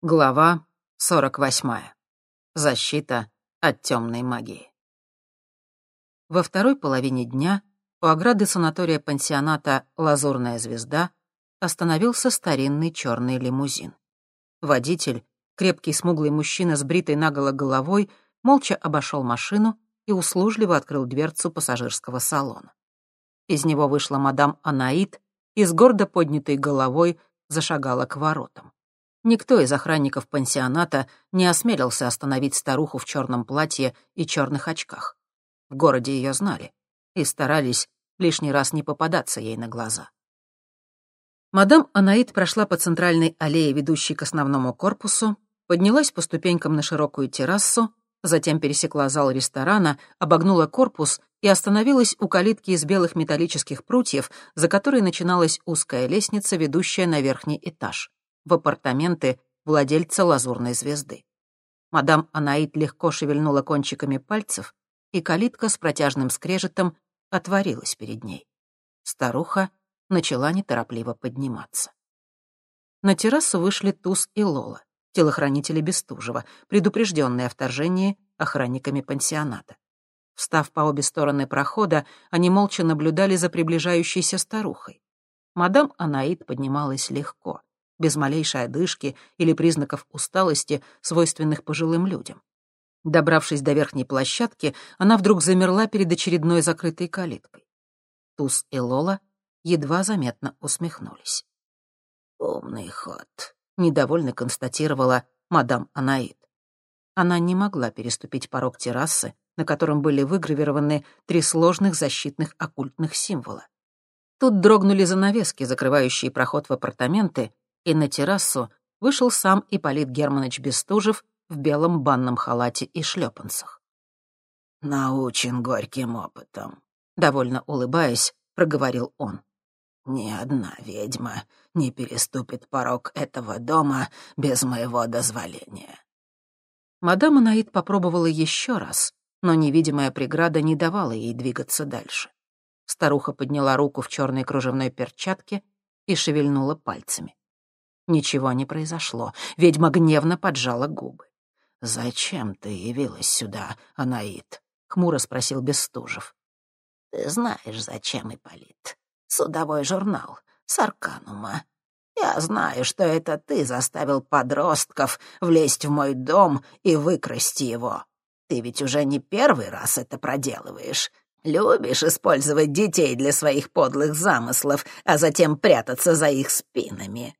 Глава 48. Защита от темной магии. Во второй половине дня у ограды санатория-пансионата «Лазурная звезда» остановился старинный черный лимузин. Водитель, крепкий смуглый мужчина с бритой наголо головой, молча обошел машину и услужливо открыл дверцу пассажирского салона. Из него вышла мадам Анаит и с гордо поднятой головой зашагала к воротам. Никто из охранников пансионата не осмелился остановить старуху в черном платье и черных очках. В городе ее знали и старались лишний раз не попадаться ей на глаза. Мадам Анаит прошла по центральной аллее, ведущей к основному корпусу, поднялась по ступенькам на широкую террасу, затем пересекла зал ресторана, обогнула корпус и остановилась у калитки из белых металлических прутьев, за которой начиналась узкая лестница, ведущая на верхний этаж в апартаменты владельца лазурной звезды. Мадам Анаит легко шевельнула кончиками пальцев, и калитка с протяжным скрежетом отворилась перед ней. Старуха начала неторопливо подниматься. На террасу вышли Туз и Лола, телохранители Бестужева, предупрежденные о вторжении охранниками пансионата. Встав по обе стороны прохода, они молча наблюдали за приближающейся старухой. Мадам Анаит поднималась легко без малейшей одышки или признаков усталости, свойственных пожилым людям. Добравшись до верхней площадки, она вдруг замерла перед очередной закрытой калиткой. Туз и Лола едва заметно усмехнулись. «Умный ход», — недовольно констатировала мадам Анаид. Она не могла переступить порог террасы, на котором были выгравированы три сложных защитных оккультных символа. Тут дрогнули занавески, закрывающие проход в апартаменты, и на террасу вышел сам Ипполит Германович Бестужев в белом банном халате и шлепанцах. «Научен горьким опытом», — довольно улыбаясь, проговорил он. «Ни одна ведьма не переступит порог этого дома без моего дозволения». Мадам Анаид попробовала еще раз, но невидимая преграда не давала ей двигаться дальше. Старуха подняла руку в черной кружевной перчатке и шевельнула пальцами. Ничего не произошло. Ведьма гневно поджала губы. «Зачем ты явилась сюда, Анаит?» — хмуро спросил Бестужев. «Ты знаешь, зачем, Ипполит. Судовой журнал, Сарканума. Я знаю, что это ты заставил подростков влезть в мой дом и выкрасть его. Ты ведь уже не первый раз это проделываешь. Любишь использовать детей для своих подлых замыслов, а затем прятаться за их спинами.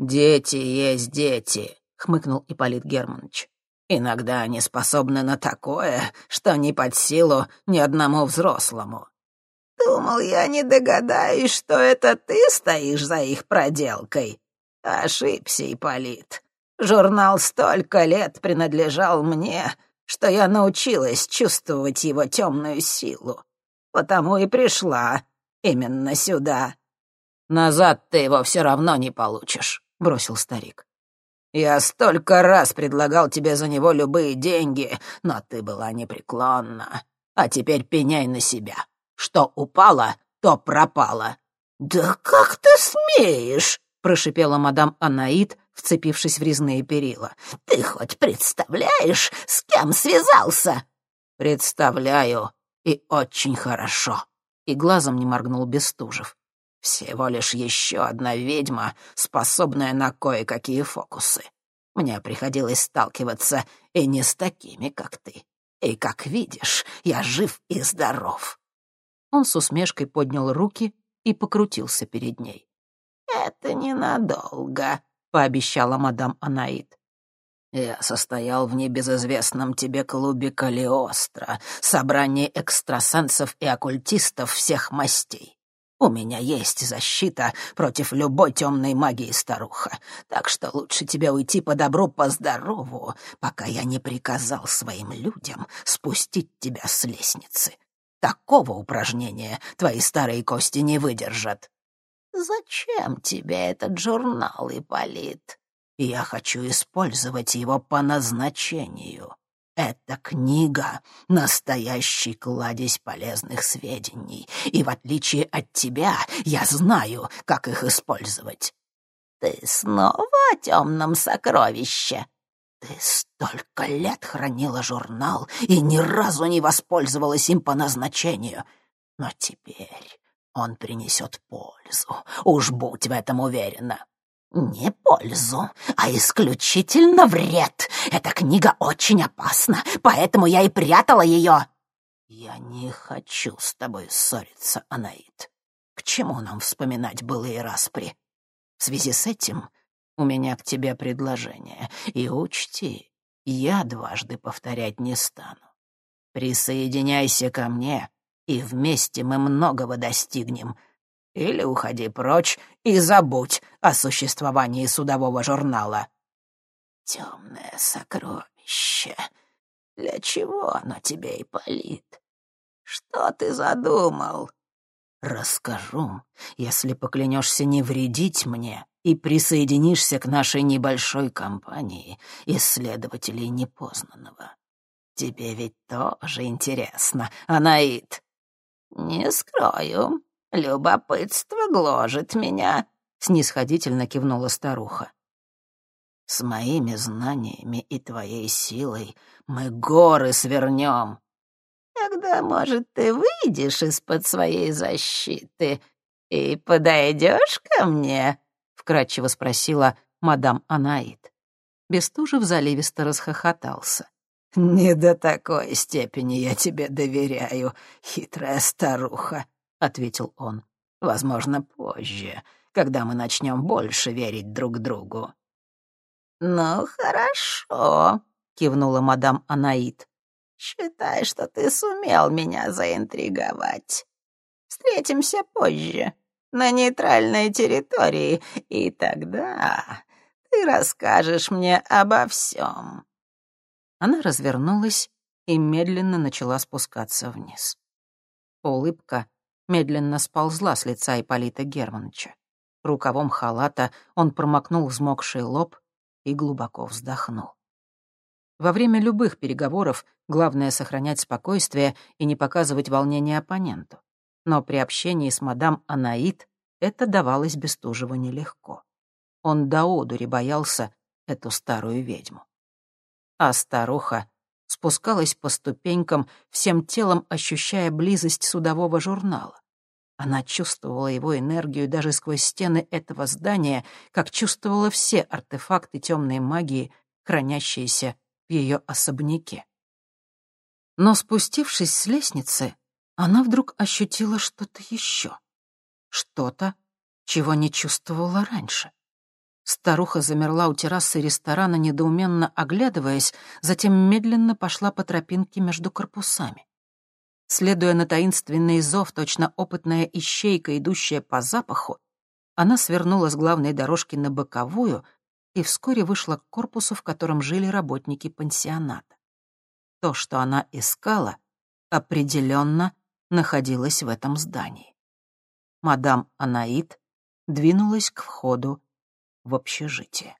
«Дети есть дети», — хмыкнул Ипполит Германович. «Иногда они способны на такое, что не под силу ни одному взрослому». «Думал, я не догадаюсь, что это ты стоишь за их проделкой». Ошибся, Ипполит. Журнал столько лет принадлежал мне, что я научилась чувствовать его темную силу. Потому и пришла именно сюда. Назад ты его все равно не получишь бросил старик. «Я столько раз предлагал тебе за него любые деньги, но ты была непреклонна. А теперь пеняй на себя. Что упало, то пропало». «Да как ты смеешь?» — прошипела мадам Анаит, вцепившись в резные перила. «Ты хоть представляешь, с кем связался?» «Представляю, и очень хорошо», — и глазом не моргнул Бестужев. Всего лишь еще одна ведьма, способная на кое-какие фокусы. Мне приходилось сталкиваться и не с такими, как ты. И, как видишь, я жив и здоров». Он с усмешкой поднял руки и покрутился перед ней. «Это ненадолго», — пообещала мадам Анаит. «Я состоял в небезызвестном тебе клубе Калиостро, собрании экстрасенсов и оккультистов всех мастей. У меня есть защита против любой темной магии, старуха, так что лучше тебе уйти по добру, по здорову, пока я не приказал своим людям спустить тебя с лестницы. Такого упражнения твои старые кости не выдержат. Зачем тебе этот журнал, Ипполит? Я хочу использовать его по назначению. Эта книга — настоящий кладезь полезных сведений, и в отличие от тебя я знаю, как их использовать. ты снова о темном сокровище? Ты столько лет хранила журнал и ни разу не воспользовалась им по назначению. Но теперь он принесет пользу. Уж будь в этом уверена. Не пользу, а исключительно вред. Эта книга очень опасна, поэтому я и прятала ее. Я не хочу с тобой ссориться, Анаит. К чему нам вспоминать былые распри? В связи с этим у меня к тебе предложение. И учти, я дважды повторять не стану. Присоединяйся ко мне, и вместе мы многого достигнем — или уходи прочь и забудь о существовании судового журнала. Темное сокровище. Для чего оно тебе, Ипполит? Что ты задумал? Расскажу, если поклянешься не вредить мне и присоединишься к нашей небольшой компании исследователей непознанного. Тебе ведь тоже интересно, Анаит. Не скрою, «Любопытство гложет меня», — снисходительно кивнула старуха. «С моими знаниями и твоей силой мы горы свернем. Тогда, может, ты выйдешь из-под своей защиты и подойдешь ко мне?» — вкратчиво спросила мадам Анаит. Бестужев заливисто расхохотался. «Не до такой степени я тебе доверяю, хитрая старуха», — ответил он. «Возможно, позже, когда мы начнем больше верить друг другу». «Ну, хорошо», — кивнула мадам Анаит. «Считай, что ты сумел меня заинтриговать. Встретимся позже, на нейтральной территории, и тогда ты расскажешь мне обо всем». Она развернулась и медленно начала спускаться вниз. Улыбка медленно сползла с лица Ипполита Германовича. Рукавом халата он промокнул взмокший лоб и глубоко вздохнул. Во время любых переговоров главное — сохранять спокойствие и не показывать волнения оппоненту. Но при общении с мадам Анаит это давалось Бестужеву нелегко. Он до одури боялся эту старую ведьму. А старуха спускалась по ступенькам, всем телом ощущая близость судового журнала. Она чувствовала его энергию даже сквозь стены этого здания, как чувствовала все артефакты темной магии, хранящиеся в ее особняке. Но спустившись с лестницы, она вдруг ощутила что-то еще. Что-то, чего не чувствовала раньше. Старуха замерла у террасы ресторана, недоуменно оглядываясь, затем медленно пошла по тропинке между корпусами. Следуя на таинственный зов, точно опытная ищейка, идущая по запаху, она свернула с главной дорожки на боковую и вскоре вышла к корпусу, в котором жили работники пансионата. То, что она искала, определенно находилось в этом здании. Мадам Анаит двинулась к входу в общежитие.